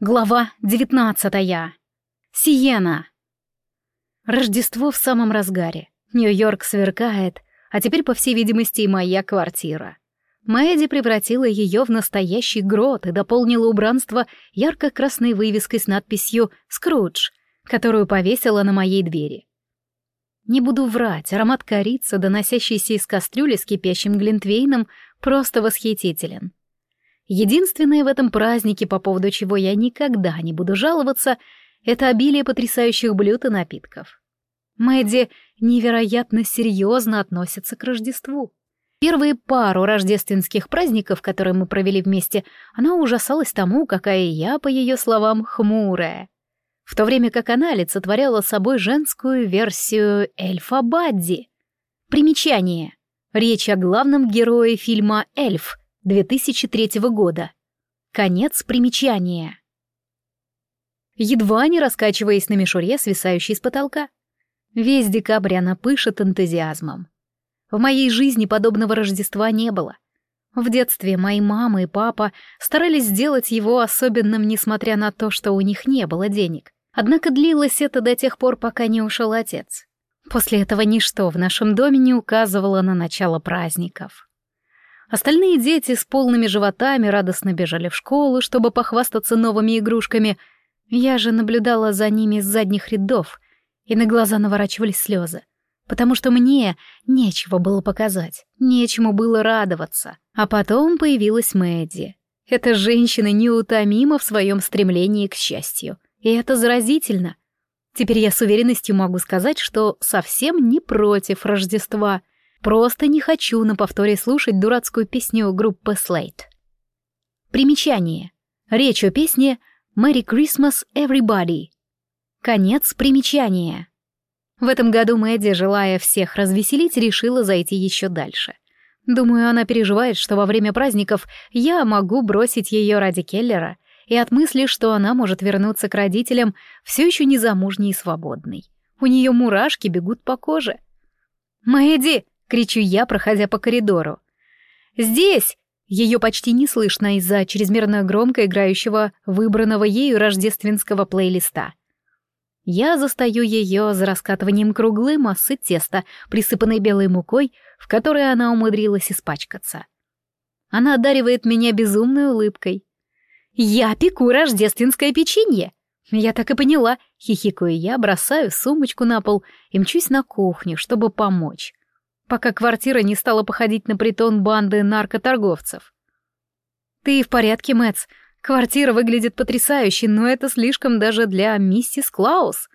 Глава девятнадцатая. Сиена. Рождество в самом разгаре. Нью-Йорк сверкает, а теперь, по всей видимости, и моя квартира. Мэдди превратила ее в настоящий грот и дополнила убранство ярко-красной вывеской с надписью «Скрудж», которую повесила на моей двери. Не буду врать, аромат корицы, доносящийся из кастрюли с кипящим глинтвейном, просто восхитителен. Единственное в этом празднике, по поводу чего я никогда не буду жаловаться, это обилие потрясающих блюд и напитков. Мэдди невероятно серьезно относится к Рождеству. Первые пару рождественских праздников, которые мы провели вместе, она ужасалась тому, какая я, по ее словам, хмурая. В то время как она олицетворяла собой женскую версию эльфа Бадди. Примечание. Речь о главном герое фильма «Эльф», 2003 года. Конец примечания. Едва не раскачиваясь на мишуре, свисающей с потолка. Весь декабрь она пышет энтузиазмом. В моей жизни подобного Рождества не было. В детстве мои мама и папа старались сделать его особенным, несмотря на то, что у них не было денег. Однако длилось это до тех пор, пока не ушел отец. После этого ничто в нашем доме не указывало на начало праздников. Остальные дети с полными животами радостно бежали в школу, чтобы похвастаться новыми игрушками. Я же наблюдала за ними с задних рядов, и на глаза наворачивались слезы. Потому что мне нечего было показать, нечему было радоваться. А потом появилась Мэдди. Эта женщина неутомима в своем стремлении к счастью. И это заразительно. Теперь я с уверенностью могу сказать, что совсем не против Рождества — Просто не хочу на повторе слушать дурацкую песню группы Slate. Примечание. Речь о песне «Merry Christmas, Everybody». Конец примечания. В этом году Мэдди, желая всех развеселить, решила зайти еще дальше. Думаю, она переживает, что во время праздников я могу бросить ее ради Келлера, и от мысли, что она может вернуться к родителям, все еще незамужней и свободной. У нее мурашки бегут по коже. «Мэдди!» — кричу я, проходя по коридору. «Здесь!» Ее почти не слышно из-за чрезмерно громко играющего выбранного ею рождественского плейлиста. Я застаю ее за раскатыванием круглой массы теста, присыпанной белой мукой, в которой она умудрилась испачкаться. Она одаривает меня безумной улыбкой. «Я пеку рождественское печенье!» Я так и поняла, хихикаю я, бросаю сумочку на пол и мчусь на кухню, чтобы помочь пока квартира не стала походить на притон банды наркоторговцев. «Ты в порядке, Мэтс? Квартира выглядит потрясающе, но это слишком даже для миссис Клаус».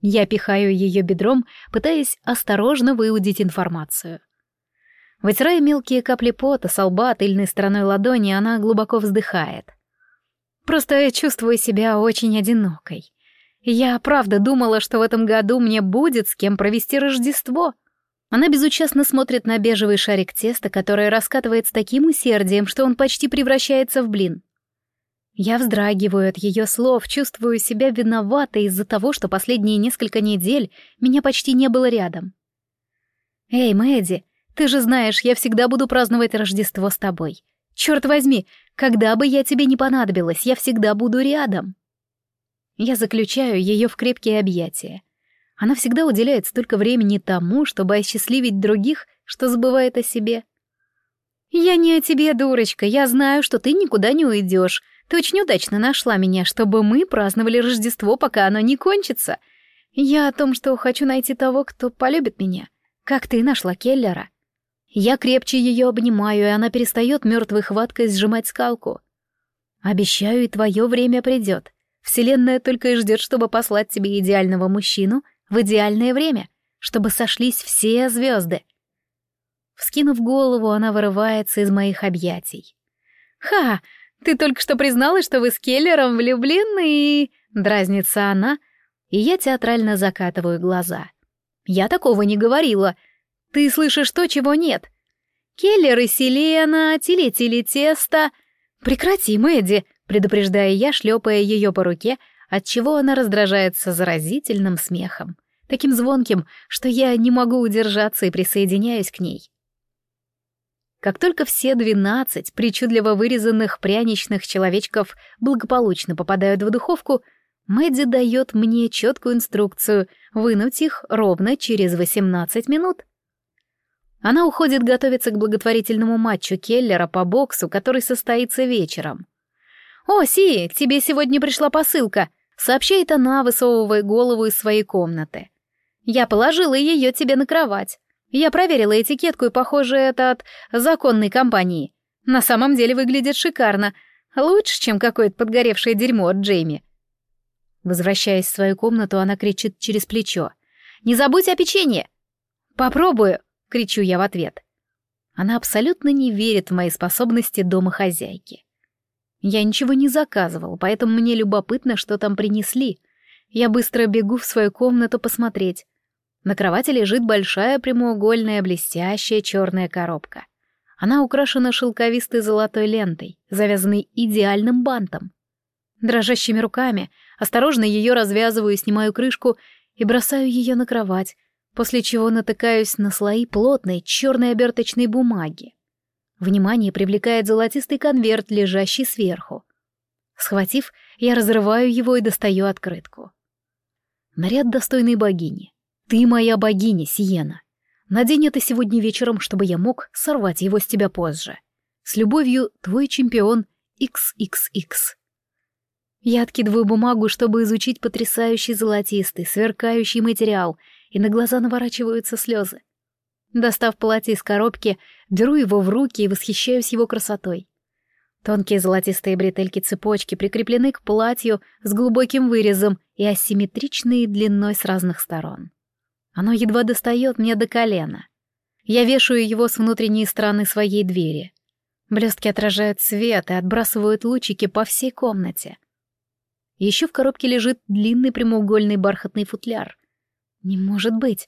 Я пихаю ее бедром, пытаясь осторожно выудить информацию. Вытирая мелкие капли пота с лба тыльной стороной ладони, она глубоко вздыхает. «Просто я чувствую себя очень одинокой. Я правда думала, что в этом году мне будет с кем провести Рождество». Она безучастно смотрит на бежевый шарик теста, который раскатывает с таким усердием, что он почти превращается в блин. Я вздрагиваю от ее слов, чувствую себя виноватой из-за того, что последние несколько недель меня почти не было рядом. «Эй, Мэдди, ты же знаешь, я всегда буду праздновать Рождество с тобой. Черт возьми, когда бы я тебе не понадобилась, я всегда буду рядом». Я заключаю ее в крепкие объятия. Она всегда уделяет столько времени тому, чтобы осчастливить других, что забывает о себе. «Я не о тебе, дурочка, я знаю, что ты никуда не уйдешь. Ты очень удачно нашла меня, чтобы мы праздновали Рождество, пока оно не кончится. Я о том, что хочу найти того, кто полюбит меня. Как ты нашла Келлера?» Я крепче ее обнимаю, и она перестает мертвой хваткой сжимать скалку. «Обещаю, и твое время придет. Вселенная только и ждет, чтобы послать тебе идеального мужчину — в идеальное время, чтобы сошлись все звезды. Вскинув голову, она вырывается из моих объятий. «Ха! Ты только что призналась, что вы с Келлером влюблены и...» Дразнится она, и я театрально закатываю глаза. «Я такого не говорила. Ты слышишь то, чего нет. Келлер и Селена, тили-тили тесто...» «Прекрати, Мэдди!» — предупреждая я, шлепая ее по руке, отчего она раздражается заразительным смехом, таким звонким, что я не могу удержаться и присоединяюсь к ней. Как только все двенадцать причудливо вырезанных пряничных человечков благополучно попадают в духовку, Мэдди дает мне четкую инструкцию вынуть их ровно через 18 минут. Она уходит готовиться к благотворительному матчу Келлера по боксу, который состоится вечером. «О, Си, тебе сегодня пришла посылка», — сообщает она, высовывая голову из своей комнаты. «Я положила ее тебе на кровать. Я проверила этикетку, и, похоже, это от законной компании. На самом деле выглядит шикарно. Лучше, чем какое-то подгоревшее дерьмо от Джейми. Возвращаясь в свою комнату, она кричит через плечо. «Не забудь о печенье!» «Попробую!» — кричу я в ответ. Она абсолютно не верит в мои способности домохозяйки. Я ничего не заказывал, поэтому мне любопытно, что там принесли. Я быстро бегу в свою комнату посмотреть. На кровати лежит большая прямоугольная блестящая черная коробка. Она украшена шелковистой золотой лентой, завязанной идеальным бантом. Дрожащими руками осторожно ее развязываю, снимаю крышку и бросаю ее на кровать, после чего натыкаюсь на слои плотной черной оберточной бумаги. Внимание привлекает золотистый конверт, лежащий сверху. Схватив, я разрываю его и достаю открытку. Наряд достойной богини. Ты моя богиня, Сиена. Надень это сегодня вечером, чтобы я мог сорвать его с тебя позже. С любовью, твой чемпион XXX. Я откидываю бумагу, чтобы изучить потрясающий золотистый, сверкающий материал, и на глаза наворачиваются слезы. Достав платье из коробки, беру его в руки и восхищаюсь его красотой. Тонкие золотистые бретельки цепочки прикреплены к платью с глубоким вырезом и асимметричные длиной с разных сторон. Оно едва достает мне до колена. Я вешаю его с внутренней стороны своей двери. Блестки отражают свет и отбрасывают лучики по всей комнате. Еще в коробке лежит длинный прямоугольный бархатный футляр. Не может быть.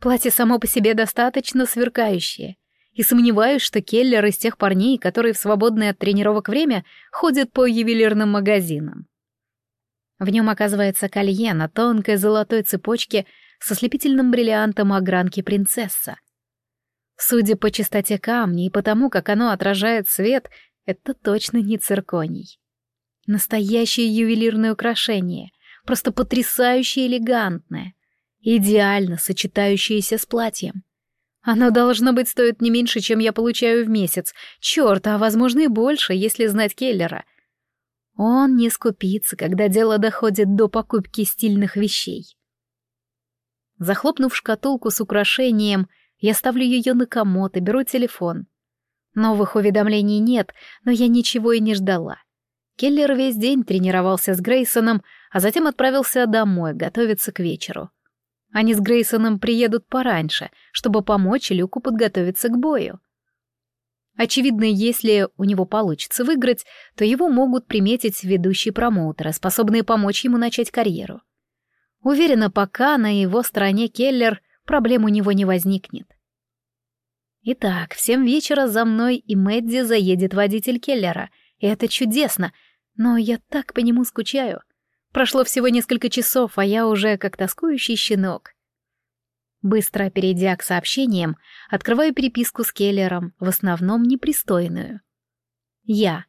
Платье само по себе достаточно сверкающее. И сомневаюсь, что Келлер из тех парней, которые в свободное от тренировок время ходят по ювелирным магазинам. В нем оказывается колье на тонкой золотой цепочке со слепительным бриллиантом огранки принцесса. Судя по чистоте камня и потому, как оно отражает свет, это точно не цирконий. Настоящее ювелирное украшение, просто потрясающе элегантное, идеально сочетающееся с платьем. Оно, должно быть, стоит не меньше, чем я получаю в месяц. Черт, а возможно и больше, если знать Келлера. Он не скупится, когда дело доходит до покупки стильных вещей. Захлопнув шкатулку с украшением, я ставлю ее на комод и беру телефон. Новых уведомлений нет, но я ничего и не ждала. Келлер весь день тренировался с Грейсоном, а затем отправился домой готовиться к вечеру. Они с Грейсоном приедут пораньше, чтобы помочь Люку подготовиться к бою. Очевидно, если у него получится выиграть, то его могут приметить ведущие промоутеры, способные помочь ему начать карьеру. Уверена, пока на его стороне Келлер, проблем у него не возникнет. Итак, в семь вечера за мной и Мэдди заедет водитель Келлера, и это чудесно, но я так по нему скучаю. Прошло всего несколько часов, а я уже как тоскующий щенок. Быстро перейдя к сообщениям, открываю переписку с Келлером, в основном непристойную. Я.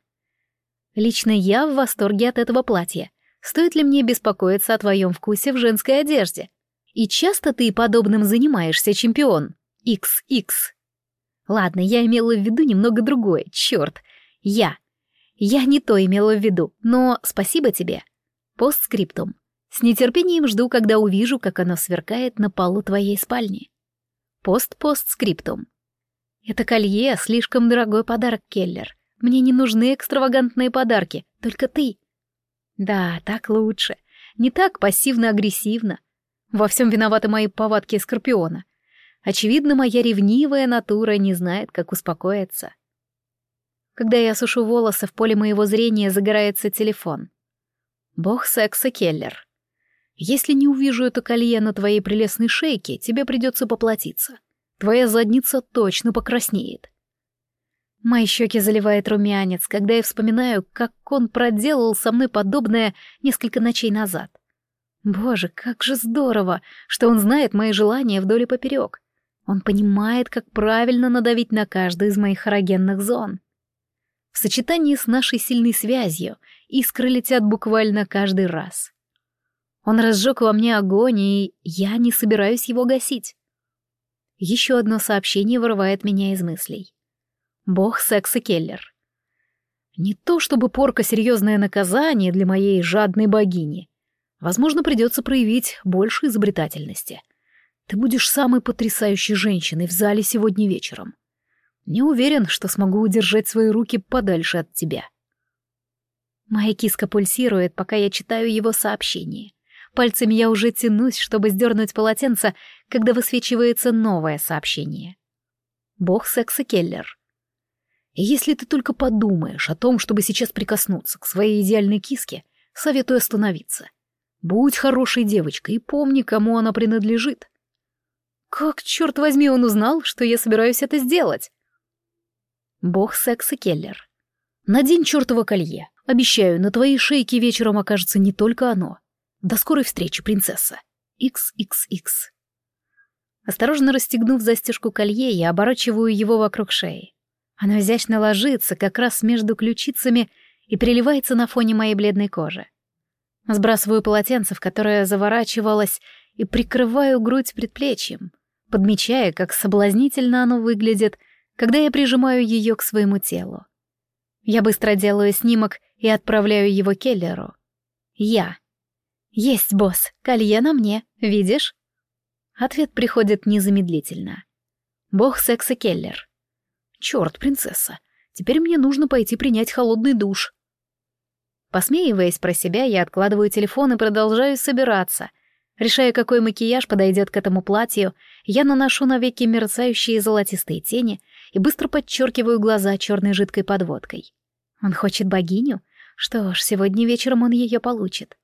Лично я в восторге от этого платья. Стоит ли мне беспокоиться о твоем вкусе в женской одежде? И часто ты подобным занимаешься, чемпион? XX. Ладно, я имела в виду немного другое, черт. Я. Я не то имела в виду, но спасибо тебе. Постскриптум. С нетерпением жду, когда увижу, как оно сверкает на полу твоей спальни. Пост-постскриптум. Это колье — слишком дорогой подарок, Келлер. Мне не нужны экстравагантные подарки, только ты. Да, так лучше. Не так пассивно-агрессивно. Во всем виноваты мои повадки скорпиона. Очевидно, моя ревнивая натура не знает, как успокоиться. Когда я сушу волосы, в поле моего зрения загорается телефон. Бог секса Келлер. Если не увижу это колье на твоей прелестной шейке, тебе придется поплатиться. Твоя задница точно покраснеет. Мои щеки заливает румянец, когда я вспоминаю, как он проделал со мной подобное несколько ночей назад. Боже, как же здорово, что он знает мои желания вдоль и поперек. Он понимает, как правильно надавить на каждую из моих эрогенных зон. В сочетании с нашей сильной связью искры летят буквально каждый раз. Он разжег во мне огонь, и я не собираюсь его гасить. Еще одно сообщение вырывает меня из мыслей. Бог секса Келлер. Не то чтобы порка серьезное наказание для моей жадной богини. Возможно, придется проявить больше изобретательности. Ты будешь самой потрясающей женщиной в зале сегодня вечером. Не уверен, что смогу удержать свои руки подальше от тебя. Моя киска пульсирует, пока я читаю его сообщение. Пальцами я уже тянусь, чтобы сдернуть полотенце, когда высвечивается новое сообщение. Бог секса Келлер. Если ты только подумаешь о том, чтобы сейчас прикоснуться к своей идеальной киске, советую остановиться. Будь хорошей девочкой и помни, кому она принадлежит. Как, черт возьми, он узнал, что я собираюсь это сделать? Бог секса Келлер. Надень чертово колье. Обещаю, на твоей шейке вечером окажется не только оно. До скорой встречи, принцесса. XXX. Осторожно расстегнув застежку колье, я оборачиваю его вокруг шеи. Оно изящно ложится как раз между ключицами и приливается на фоне моей бледной кожи. Сбрасываю полотенце, в которое заворачивалась, и прикрываю грудь предплечьем, подмечая, как соблазнительно оно выглядит, когда я прижимаю ее к своему телу. Я быстро делаю снимок и отправляю его Келлеру. Я. «Есть, босс, колье на мне, видишь?» Ответ приходит незамедлительно. Бог секса Келлер. Черт, принцесса, теперь мне нужно пойти принять холодный душ. Посмеиваясь про себя, я откладываю телефон и продолжаю собираться. Решая, какой макияж подойдет к этому платью, я наношу на веки мерцающие золотистые тени и быстро подчеркиваю глаза черной жидкой подводкой. Он хочет богиню? Что ж, сегодня вечером он ее получит.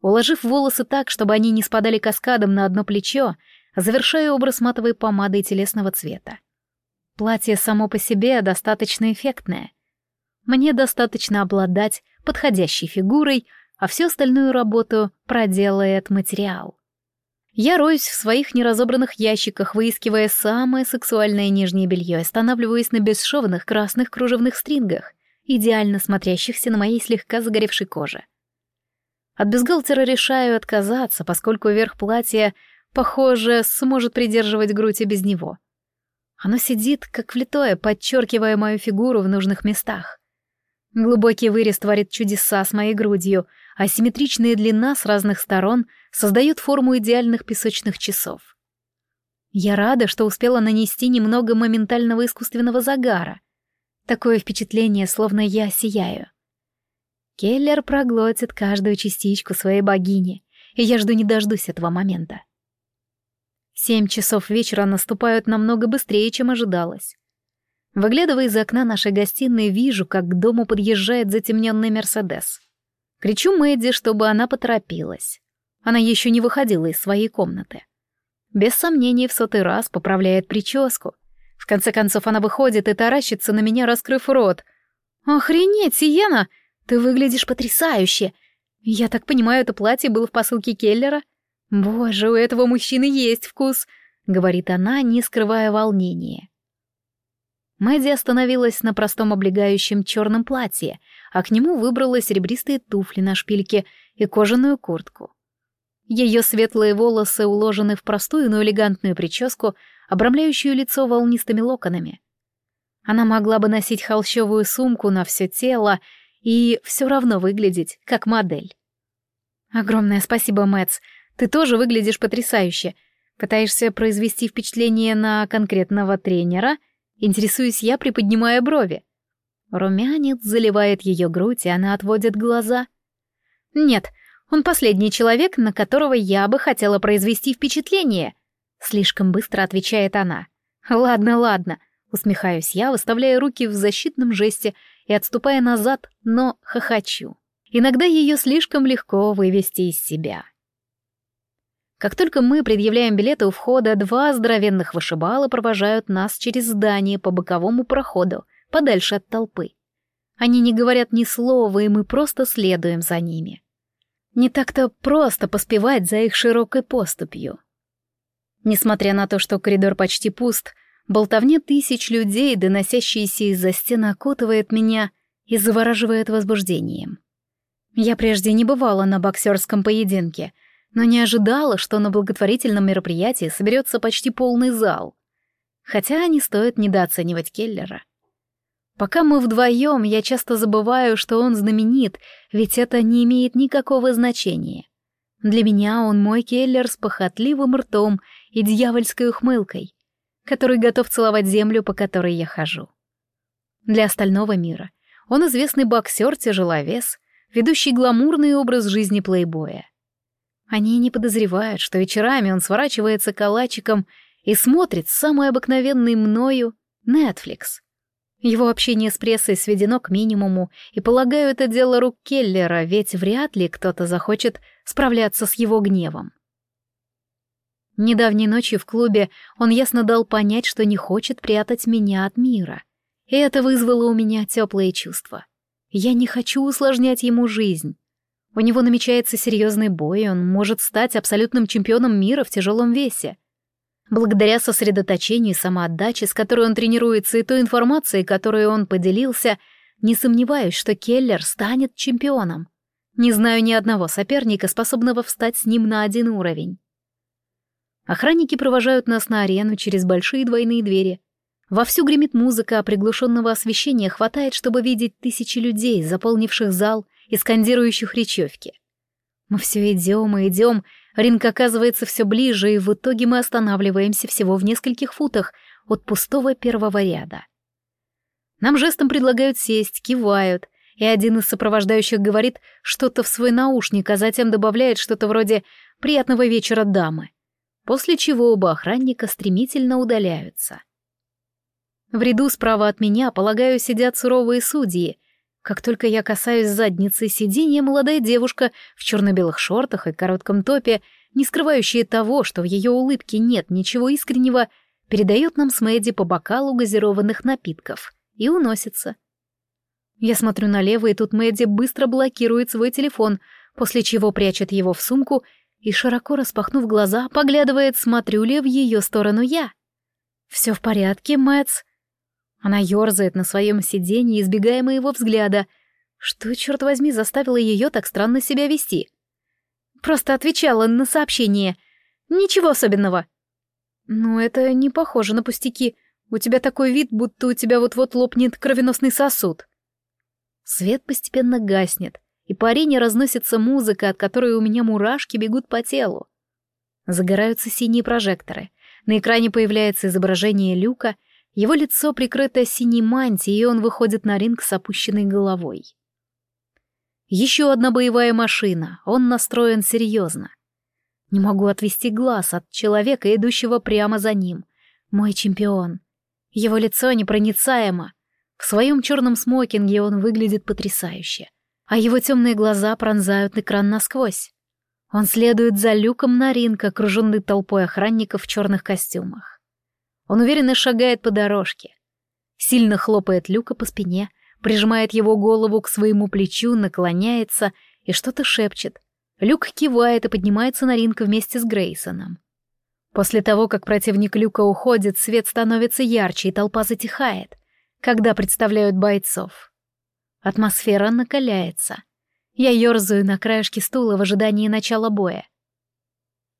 Уложив волосы так, чтобы они не спадали каскадом на одно плечо, завершаю образ матовой помадой телесного цвета. Платье само по себе достаточно эффектное. Мне достаточно обладать подходящей фигурой, а всю остальную работу проделает материал. Я роюсь в своих неразобранных ящиках, выискивая самое сексуальное нижнее белье, останавливаясь на бесшовных красных кружевных стрингах, идеально смотрящихся на моей слегка загоревшей коже. От бюстгальтера решаю отказаться, поскольку верх платья, похоже, сможет придерживать грудь и без него. Оно сидит, как влитое, подчеркивая мою фигуру в нужных местах. Глубокий вырез творит чудеса с моей грудью, а симметричная длина с разных сторон создает форму идеальных песочных часов. Я рада, что успела нанести немного моментального искусственного загара. Такое впечатление, словно я сияю. Келлер проглотит каждую частичку своей богини, и я жду не дождусь этого момента. Семь часов вечера наступают намного быстрее, чем ожидалось. Выглядывая из окна нашей гостиной, вижу, как к дому подъезжает затемненный Мерседес. Кричу Мэдди, чтобы она поторопилась. Она еще не выходила из своей комнаты. Без сомнений в сотый раз поправляет прическу. В конце концов она выходит и таращится на меня, раскрыв рот. «Охренеть, Сиена! Ты выглядишь потрясающе! Я так понимаю, это платье было в посылке Келлера?» «Боже, у этого мужчины есть вкус», — говорит она, не скрывая волнения. Мэдди остановилась на простом облегающем черном платье, а к нему выбрала серебристые туфли на шпильке и кожаную куртку. Ее светлые волосы уложены в простую, но элегантную прическу, обрамляющую лицо волнистыми локонами. Она могла бы носить холщовую сумку на все тело и все равно выглядеть как модель. «Огромное спасибо, Мэтс. Ты тоже выглядишь потрясающе. Пытаешься произвести впечатление на конкретного тренера? Интересуюсь я, приподнимая брови. Румянец заливает ее грудь, и она отводит глаза. Нет, он последний человек, на которого я бы хотела произвести впечатление. Слишком быстро отвечает она. Ладно, ладно, усмехаюсь я, выставляя руки в защитном жесте и отступая назад, но хохочу. Иногда ее слишком легко вывести из себя. Как только мы предъявляем билеты у входа, два здоровенных вышибала провожают нас через здание по боковому проходу, подальше от толпы. Они не говорят ни слова, и мы просто следуем за ними. Не так-то просто поспевать за их широкой поступью. Несмотря на то, что коридор почти пуст, болтовня тысяч людей, доносящиеся из-за стен, окутывает меня и завораживает возбуждением. Я прежде не бывала на боксерском поединке, но не ожидала, что на благотворительном мероприятии соберется почти полный зал. Хотя не стоит недооценивать Келлера. Пока мы вдвоем, я часто забываю, что он знаменит, ведь это не имеет никакого значения. Для меня он мой Келлер с похотливым ртом и дьявольской ухмылкой, который готов целовать землю, по которой я хожу. Для остального мира он известный боксер-тяжеловес, ведущий гламурный образ жизни плейбоя. Они не подозревают, что вечерами он сворачивается калачиком и смотрит самый обыкновенный мною Netflix. Его общение с прессой сведено к минимуму, и, полагаю, это дело рук Келлера, ведь вряд ли кто-то захочет справляться с его гневом. Недавней ночью в клубе он ясно дал понять, что не хочет прятать меня от мира. И это вызвало у меня теплые чувства. Я не хочу усложнять ему жизнь. У него намечается серьезный бой, он может стать абсолютным чемпионом мира в тяжелом весе. Благодаря сосредоточению и самоотдаче, с которой он тренируется, и той информацией, которой он поделился, не сомневаюсь, что Келлер станет чемпионом. Не знаю ни одного соперника, способного встать с ним на один уровень. Охранники провожают нас на арену через большие двойные двери. Вовсю гремит музыка, а приглушенного освещения хватает, чтобы видеть тысячи людей, заполнивших зал и скандирующих речевки. Мы все идем и идем, Ринг оказывается все ближе, и в итоге мы останавливаемся всего в нескольких футах от пустого первого ряда. Нам жестом предлагают сесть, кивают, и один из сопровождающих говорит что-то в свой наушник, а затем добавляет что-то вроде «приятного вечера, дамы», после чего оба охранника стремительно удаляются. В ряду справа от меня, полагаю, сидят суровые судьи. Как только я касаюсь задницы сиденья, молодая девушка в черно-белых шортах и коротком топе, не скрывающая того, что в ее улыбке нет ничего искреннего, передает нам с Мэдди по бокалу газированных напитков и уносится. Я смотрю налево, и тут Мэдди быстро блокирует свой телефон, после чего прячет его в сумку и, широко распахнув глаза, поглядывает, смотрю ли в ее сторону я. «Все в порядке, Мэтс?» Она ерзает на своем сиденье, избегая моего взгляда. Что, черт возьми, заставило ее так странно себя вести? Просто отвечала на сообщение. Ничего особенного. Ну, это не похоже на пустяки. У тебя такой вид, будто у тебя вот-вот лопнет кровеносный сосуд. Свет постепенно гаснет, и по арене разносится музыка, от которой у меня мурашки бегут по телу. Загораются синие прожекторы. На экране появляется изображение Люка — его лицо прикрыто синей мантией, и он выходит на ринг с опущенной головой. Еще одна боевая машина, он настроен серьезно. Не могу отвести глаз от человека, идущего прямо за ним. Мой чемпион. Его лицо непроницаемо. В своем черном смокинге он выглядит потрясающе, а его темные глаза пронзают экран насквозь. Он следует за люком на ринг, окруженный толпой охранников в черных костюмах. Он уверенно шагает по дорожке. Сильно хлопает Люка по спине, прижимает его голову к своему плечу, наклоняется и что-то шепчет. Люк кивает и поднимается на ринг вместе с Грейсоном. После того, как противник Люка уходит, свет становится ярче и толпа затихает, когда представляют бойцов. Атмосфера накаляется. Я ерзаю на краешке стула в ожидании начала боя.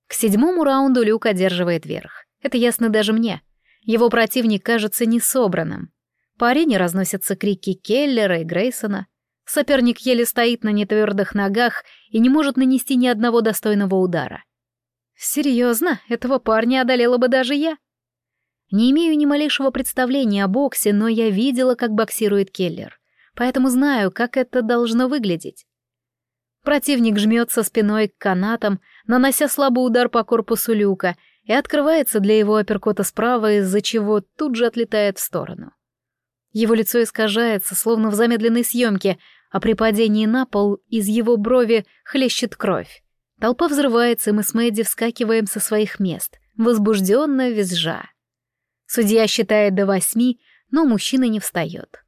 К седьмому раунду Люк одерживает верх. Это ясно даже мне. Его противник кажется несобранным. По арене разносятся крики Келлера и Грейсона. Соперник еле стоит на нетвердых ногах и не может нанести ни одного достойного удара. Серьезно, этого парня одолела бы даже я. Не имею ни малейшего представления о боксе, но я видела, как боксирует Келлер, поэтому знаю, как это должно выглядеть. Противник жмется спиной к канатам, нанося слабый удар по корпусу люка, и открывается для его апперкота справа, из-за чего тут же отлетает в сторону. Его лицо искажается, словно в замедленной съемке, а при падении на пол из его брови хлещет кровь. Толпа взрывается, и мы с Мэдди вскакиваем со своих мест, возбужденно визжа. Судья считает до восьми, но мужчина не встает.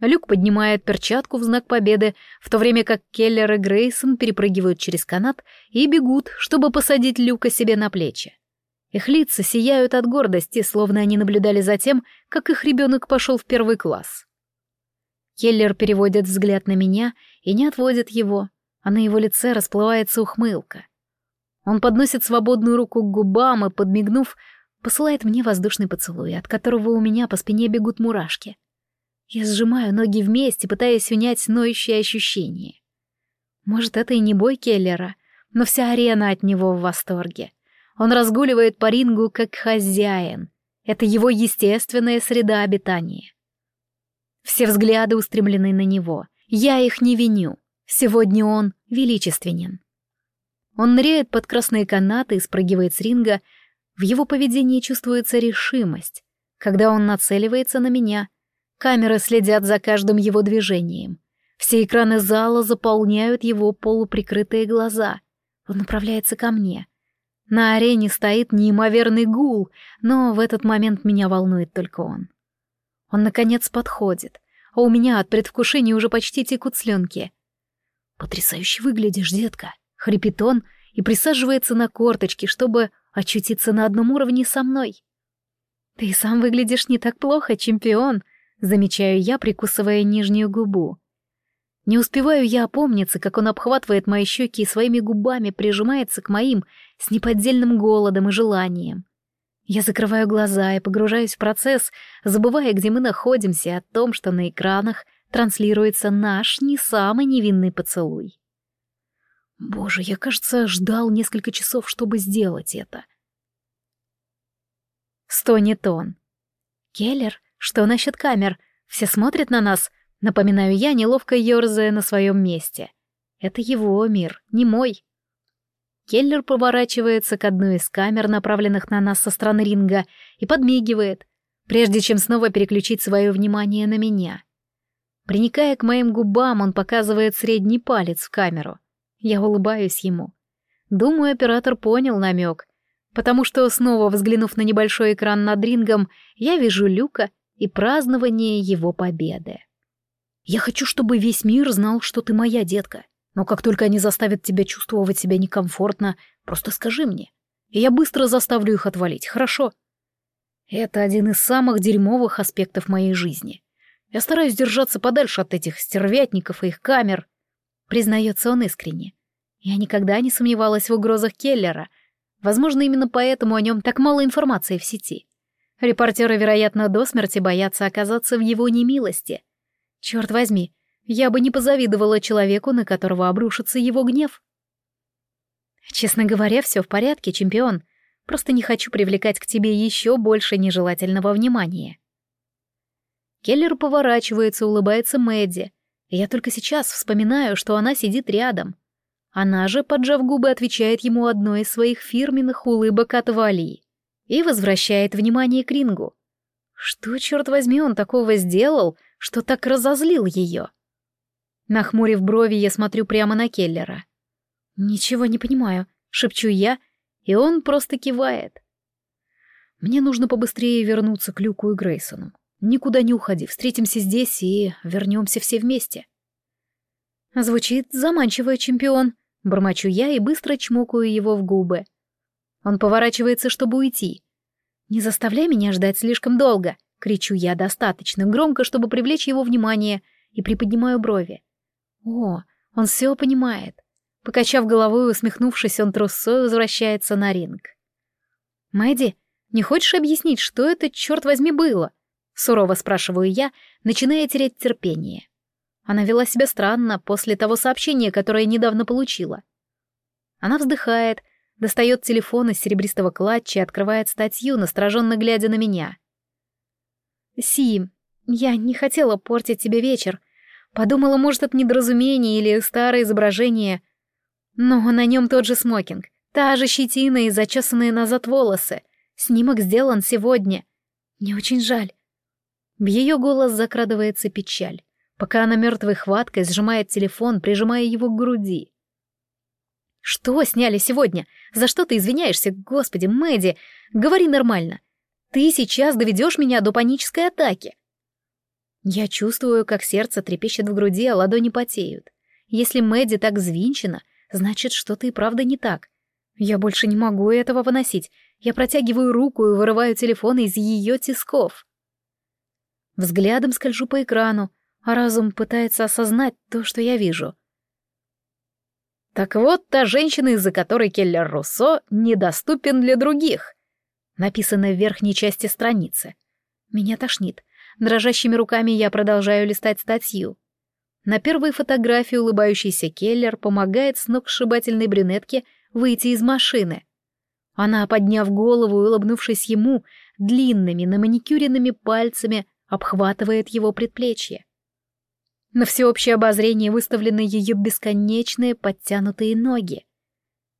Люк поднимает перчатку в знак победы, в то время как Келлер и Грейсон перепрыгивают через канат и бегут, чтобы посадить Люка себе на плечи. Их лица сияют от гордости, словно они наблюдали за тем, как их ребенок пошел в первый класс. Келлер переводит взгляд на меня и не отводит его, а на его лице расплывается ухмылка. Он подносит свободную руку к губам и, подмигнув, посылает мне воздушный поцелуй, от которого у меня по спине бегут мурашки. Я сжимаю ноги вместе, пытаясь унять ноющие ощущения. Может, это и не бой Келлера, но вся арена от него в восторге. Он разгуливает по рингу как хозяин. Это его естественная среда обитания. Все взгляды устремлены на него. Я их не виню. Сегодня он величественен. Он ныряет под красные канаты и спрыгивает с ринга. В его поведении чувствуется решимость. Когда он нацеливается на меня, камеры следят за каждым его движением. Все экраны зала заполняют его полуприкрытые глаза. Он направляется ко мне. На арене стоит неимоверный гул, но в этот момент меня волнует только он. Он, наконец, подходит, а у меня от предвкушения уже почти текут слюнки. «Потрясающе выглядишь, детка!» — хрипит он и присаживается на корточки, чтобы очутиться на одном уровне со мной. «Ты сам выглядишь не так плохо, чемпион», — замечаю я, прикусывая нижнюю губу. Не успеваю я опомниться, как он обхватывает мои щеки и своими губами прижимается к моим с неподдельным голодом и желанием. Я закрываю глаза и погружаюсь в процесс, забывая, где мы находимся, о том, что на экранах транслируется наш не самый невинный поцелуй. Боже, я, кажется, ждал несколько часов, чтобы сделать это. Стонет он. «Келлер, что насчет камер? Все смотрят на нас?» Напоминаю я, неловко ерзая на своем месте. Это его мир, не мой. Келлер поворачивается к одной из камер, направленных на нас со стороны ринга, и подмигивает, прежде чем снова переключить свое внимание на меня. Приникая к моим губам, он показывает средний палец в камеру. Я улыбаюсь ему. Думаю, оператор понял намек, потому что, снова взглянув на небольшой экран над рингом, я вижу Люка и празднование его победы. «Я хочу, чтобы весь мир знал, что ты моя детка», но как только они заставят тебя чувствовать себя некомфортно, просто скажи мне, и я быстро заставлю их отвалить, хорошо? Это один из самых дерьмовых аспектов моей жизни. Я стараюсь держаться подальше от этих стервятников и их камер. Признается он искренне. Я никогда не сомневалась в угрозах Келлера. Возможно, именно поэтому о нем так мало информации в сети. Репортеры, вероятно, до смерти боятся оказаться в его немилости. Черт возьми, я бы не позавидовала человеку, на которого обрушится его гнев. Честно говоря, все в порядке, чемпион. Просто не хочу привлекать к тебе еще больше нежелательного внимания. Келлер поворачивается, улыбается Мэдди. я только сейчас вспоминаю, что она сидит рядом. Она же, поджав губы, отвечает ему одной из своих фирменных улыбок от Вали и возвращает внимание к рингу. Что, черт возьми, он такого сделал, что так разозлил ее? Нахмурив брови, я смотрю прямо на Келлера. «Ничего не понимаю», — шепчу я, и он просто кивает. «Мне нужно побыстрее вернуться к Люку и Грейсону. Никуда не уходи, встретимся здесь и вернемся все вместе». Звучит заманчиво, чемпион. Бормочу я и быстро чмокаю его в губы. Он поворачивается, чтобы уйти. «Не заставляй меня ждать слишком долго!» — кричу я достаточно громко, чтобы привлечь его внимание, и приподнимаю брови. О, он все понимает. Покачав головой и усмехнувшись, он трусой возвращается на ринг. «Мэдди, не хочешь объяснить, что это, черт возьми, было?» Сурово спрашиваю я, начиная терять терпение. Она вела себя странно после того сообщения, которое недавно получила. Она вздыхает, достает телефон из серебристого клатча и открывает статью, настороженно глядя на меня. «Си, я не хотела портить тебе вечер. Подумала, может, это недоразумение или старое изображение. Но на нем тот же смокинг, та же щетина и зачесанные назад волосы. Снимок сделан сегодня. Мне очень жаль. В ее голос закрадывается печаль, пока она мертвой хваткой сжимает телефон, прижимая его к груди. «Что сняли сегодня? За что ты извиняешься? Господи, Мэдди, говори нормально. Ты сейчас доведешь меня до панической атаки. Я чувствую, как сердце трепещет в груди, а ладони потеют. Если Мэдди так взвинчена, значит, что-то и правда не так. Я больше не могу этого выносить. Я протягиваю руку и вырываю телефон из ее тисков. Взглядом скольжу по экрану, а разум пытается осознать то, что я вижу. «Так вот та женщина, из-за которой Келлер Руссо недоступен для других», написано в верхней части страницы. Меня тошнит. Дрожащими руками я продолжаю листать статью. На первой фотографии улыбающийся Келлер помогает сногсшибательной брюнетке выйти из машины. Она, подняв голову и улыбнувшись ему, длинными наманикюренными пальцами обхватывает его предплечье. На всеобщее обозрение выставлены ее бесконечные подтянутые ноги.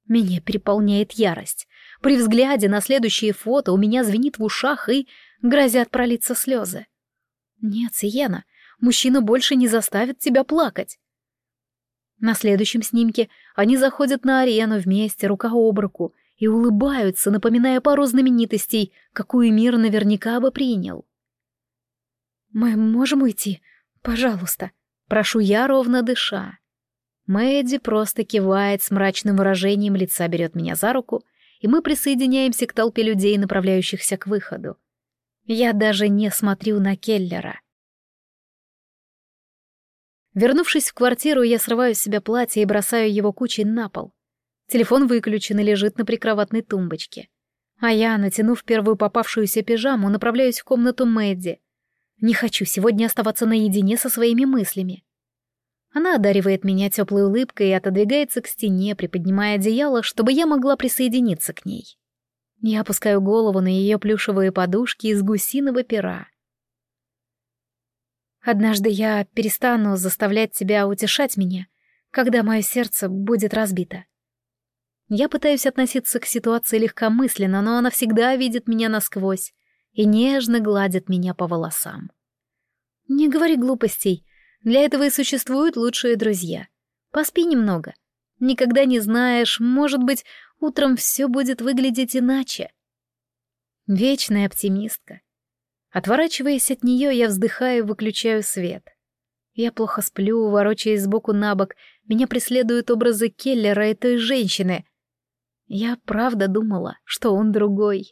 Меня переполняет ярость. При взгляде на следующие фото у меня звенит в ушах и грозят пролиться слезы. Нет, Сиена, мужчина больше не заставит тебя плакать. На следующем снимке они заходят на арену вместе, рука об руку, и улыбаются, напоминая пару знаменитостей, какую мир наверняка бы принял. «Мы можем уйти? Пожалуйста», — прошу я, ровно дыша. Мэдди просто кивает с мрачным выражением лица, берет меня за руку, и мы присоединяемся к толпе людей, направляющихся к выходу. Я даже не смотрю на Келлера. Вернувшись в квартиру, я срываю с себя платье и бросаю его кучей на пол. Телефон выключен и лежит на прикроватной тумбочке. А я, натянув первую попавшуюся пижаму, направляюсь в комнату Мэдди. Не хочу сегодня оставаться наедине со своими мыслями. Она одаривает меня теплой улыбкой и отодвигается к стене, приподнимая одеяло, чтобы я могла присоединиться к ней. Я опускаю голову на ее плюшевые подушки из гусиного пера. Однажды я перестану заставлять тебя утешать меня, когда мое сердце будет разбито. Я пытаюсь относиться к ситуации легкомысленно, но она всегда видит меня насквозь и нежно гладит меня по волосам. Не говори глупостей, для этого и существуют лучшие друзья. Поспи немного. Никогда не знаешь, может быть, утром все будет выглядеть иначе. Вечная оптимистка. Отворачиваясь от нее, я вздыхаю и выключаю свет. Я плохо сплю, ворочаясь сбоку на бок. Меня преследуют образы Келлера и той женщины. Я правда думала, что он другой.